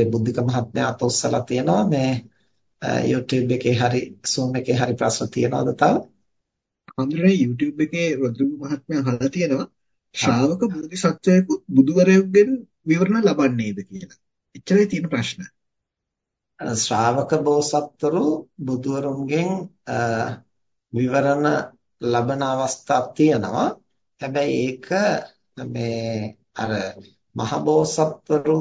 අපේ බුද්ධික මහත්මයා අත උස්සලා තියෙනවා මේ YouTube එකේ හරි Zoom එකේ හරි ප්‍රශ්න තියෙනවද තව? හඳුනේ YouTube එකේ රොද්‍රිගු මහත්මයා අහලා තියෙනවා ශ්‍රාවක බෝධිසත්වයෙකුත් බුදුවරයෙකුගෙන් විවරණ ලබන්නේද කියලා. එච්චරයි තියෙන ප්‍රශ්න. ශ්‍රාවක බෝසත්වරු බුදුවරුන්ගෙන් විවරණ ලබන අවස්ථා තියෙනවා. හැබැයි ඒක මේ අර මහබෝසත්වරු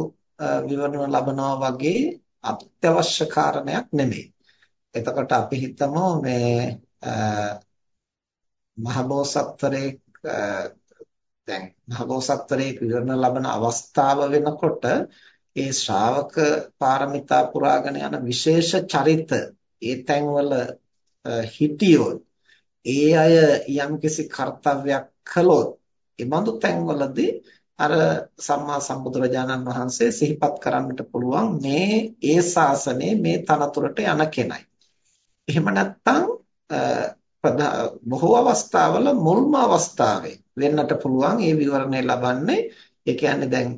විවරණ ලබනවා වගේ අත්‍යවශ්‍ය කාරණයක් නෙමෙයි. එතකොට අපි හිතමු මේ මහබෝසත්වරේ දැන් මහබෝසත්වරේ විවරණ ලබන අවස්ථාව වෙනකොට ඒ ශ්‍රාවක පාරමිතා පුරාගෙන යන විශේෂ චරිත ඒ තැන්වල හිටියොත් ඒ අය යම්කිසි කාර්යයක් කළොත් ඒ බඳු තැන්වලදී අර සම්මා සම්බුදුරජාණන් වහන්සේ සිහිපත් කරන්නට පුළුවන් මේ ඒ ශාසනයේ මේ තනතුරට යන කෙනයි. එහෙම නැත්නම් බොහෝ අවස්ථාවල මුල්ම අවස්ථාවේ වෙන්නට පුළුවන් ඒ විවරණය ලබන්නේ ඒ කියන්නේ දැන්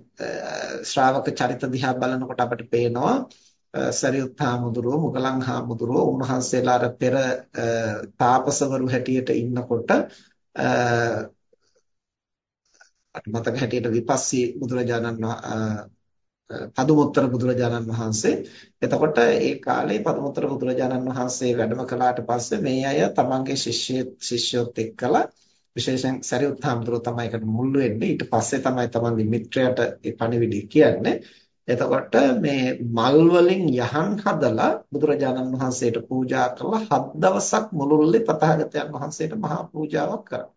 ශ්‍රාවක චරිත දිහා බලනකොට අපිට පේනවා සරියුත් හාමුදුරුවෝ මුගලන් හාමුදුරුවෝ උන්වහන්සේලා අර පෙර තාපසවරු හැටියට ඉන්නකොට අට මතක හැටියට විපස්සී බුදුරජාණන් පදුමුත්තර බුදුරජාණන් වහන්සේ. එතකොට ඒ කාලේ පදුමුත්තර බුදුරජාණන් වහන්සේ වැඩම කළාට පස්සේ මේ අය තමන්ගේ ශිෂ්‍ය ශිෂ්‍යොත් එක්කලා විශේෂයෙන් සරියුත් හාමුදුරුවෝ තමයි ඒකට මුල් වෙන්නේ. ඊට පස්සේ තමයි තමන්ගේ මිත්‍රයාට ඒ පණිවිඩය කියන්නේ. එතකොට මේ මල් වලින් යහන් හදලා බුදුරජාණන් වහන්සේට පූජා කරලා හත් දවසක් මුළුල්ලේ තථාගතයන් වහන්සේට මහා පූජාවක් කරා.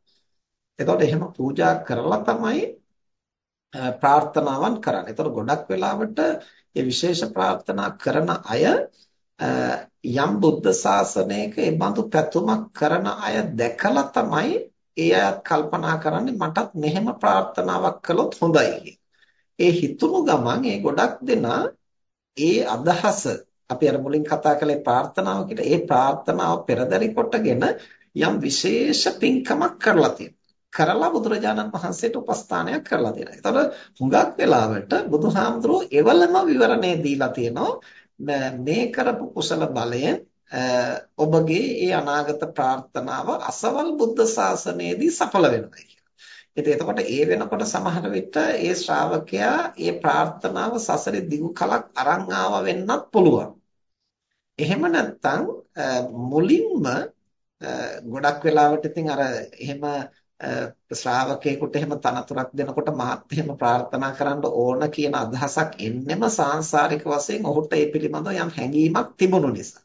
එතකොට එහෙම පූජා කරලා තමයි ප්‍රාර්ථනාවන් කරන්නේ. එතකොට ගොඩක් වෙලාවට මේ විශේෂ ප්‍රාර්ථනා කරන අය යම් බුද්ධ ශාසනයක ඒ බඳු පැතුමක් කරන අය දැකලා තමයි ඒ අයත් කල්පනා කරන්නේ මටත් මෙහෙම ප්‍රාර්ථනාවක් කළොත් හොඳයි ඒ හිතුණු ගමන් ඒ ගොඩක් දෙනා ඒ අදහස අපි අර මුලින් කතා කළේ ප්‍රාර්ථනාව කියලා ඒ ප්‍රාර්ථනාව පෙරදරි කොටගෙන යම් විශේෂ පින්කමක් කරලා තියෙනවා. කරලා බුදුරජාණන් වහන්සේට උපස්ථානයක් කරලා දෙනවා. ඒතකොට හුඟක් වෙලාවට බුදුහාමුදුරුවෝ එවලම විවරණේ දීලා තියෙනවා මේ කරපු කුසල බලයෙන් ඔබගේ ඒ අනාගත ප්‍රාර්ථනාව අසවල් බුද්ධ ශාසනයේදී සඵල වෙනවා කියලා. ඉතින් එතකොට ඒ වෙනකොට සමහර විට ඒ ශ්‍රාවකයා ඒ ප්‍රාර්ථනාව සසරේ දිගු කලක් අරන් ආව වෙන්නත් පුළුවන්. එහෙම නැත්නම් මුලින්ම ගොඩක් වෙලාවට ඉතින් අර එහෙම ශ්‍රාවකයෙකුට එහෙම තනතුරක් දෙනකොට මහත් එහෙම ප්‍රාර්ථනා කරන්න ඕන කියන අදහසක් එන්නෙම සාංශාරික වශයෙන් ඔහුට ඒ පිළිබඳව යම් හැඟීමක් තිබුණු නිසා.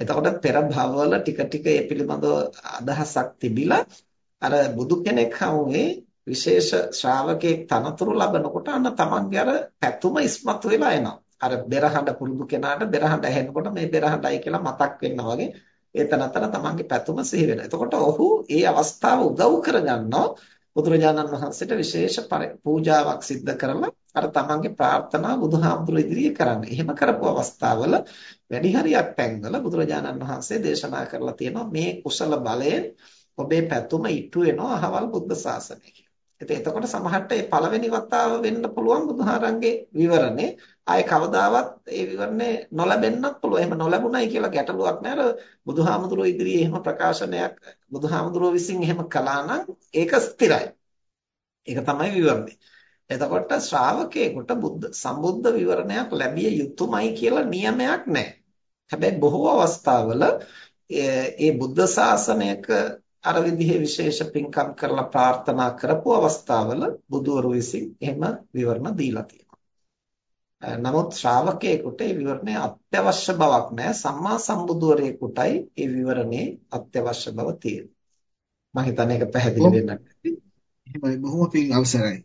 එතකොට පෙර භවවල ටික ටික ඒ පිළිබඳව අදහසක් තිබිලා අර බුදු කෙනෙක් හමුවේ විශේෂ ශ්‍රාවකෙක් තනතුරු ලබනකොට අන්න තමන්ගේ අර පැතුම ඉස්මතු වෙලා එනවා. අර බෙරහඬ පුරුදු කෙනාට බෙරහඬ ඇහෙනකොට මේ බෙරහඬයි කියලා මතක් වෙනවා වගේ ඒ තනතර තමන්ගේ පැතුම සිහි වෙනවා. එතකොට ඔහු ඒ අවස්ථාව උදව් කරගන්නවා බුදුරජාණන් වහන්සේට විශේෂ පූජාවක් සිද්ධ කරලා අර තමන්ගේ ප්‍රාර්ථනා බුදුහාමුදුරු ඉදිරියේ කරන්න. එහෙම කරපු අවස්ථාවල වැඩි හරියක් තැන්වල බුදුරජාණන් වහන්සේ දේශනා කරලා තියෙනවා මේ කුසල බලයෙන් ඔබේ පැතුම ඉටු වෙනවා අහවල් බුද්ධ ශාසනය කියලා. එතකොට සමහරට මේ පළවෙනි වතාව වෙන්න පුළුවන් බුදුහාරංගේ විවරණේ ආයේ කවදාවත් ඒ විවරණේ නොලැබෙන්නත් පුළුවන්. එහෙම නොලැබුණයි කියලා ගැටලුවක් නෑ. අර බුදුහාමුදුරුවෝ ඉදිරියේ එහෙම ප්‍රකාශනයක් බුදුහාමුදුරුවෝ විසින් එහෙම කළා නම් ඒක ස්ථිරයි. ඒක තමයි විවරණේ. එතකොට ශ්‍රාවකයෙකුට බුද්ධ සම්බුද්ධ විවරණයක් ලැබිය යුතුමයි කියලා නියමයක් නැහැ. හැබැයි බොහෝ අවස්ථාවල ඒ බුද්ධ ශාසනයක අර විදිහේ විශේෂ පින්කම් කරලා ප්‍රාර්ථනා කරපු අවස්ථාවල බුදවරු විසින් එහෙම විවරණ දීලා නමුත් ශ්‍රාවකයෙකුට ඒ විවරණය අත්‍යවශ්‍ය බවක් නැහැ. සම්මා සම්බුදුවරයෙකුටයි ඒ විවරණේ අත්‍යවශ්‍ය බව තියෙන්නේ. මම හිතන්නේ ඒක පැහැදිලි වෙන්නට ඇති. එහෙමයි බොහොම පිං අවසරයි.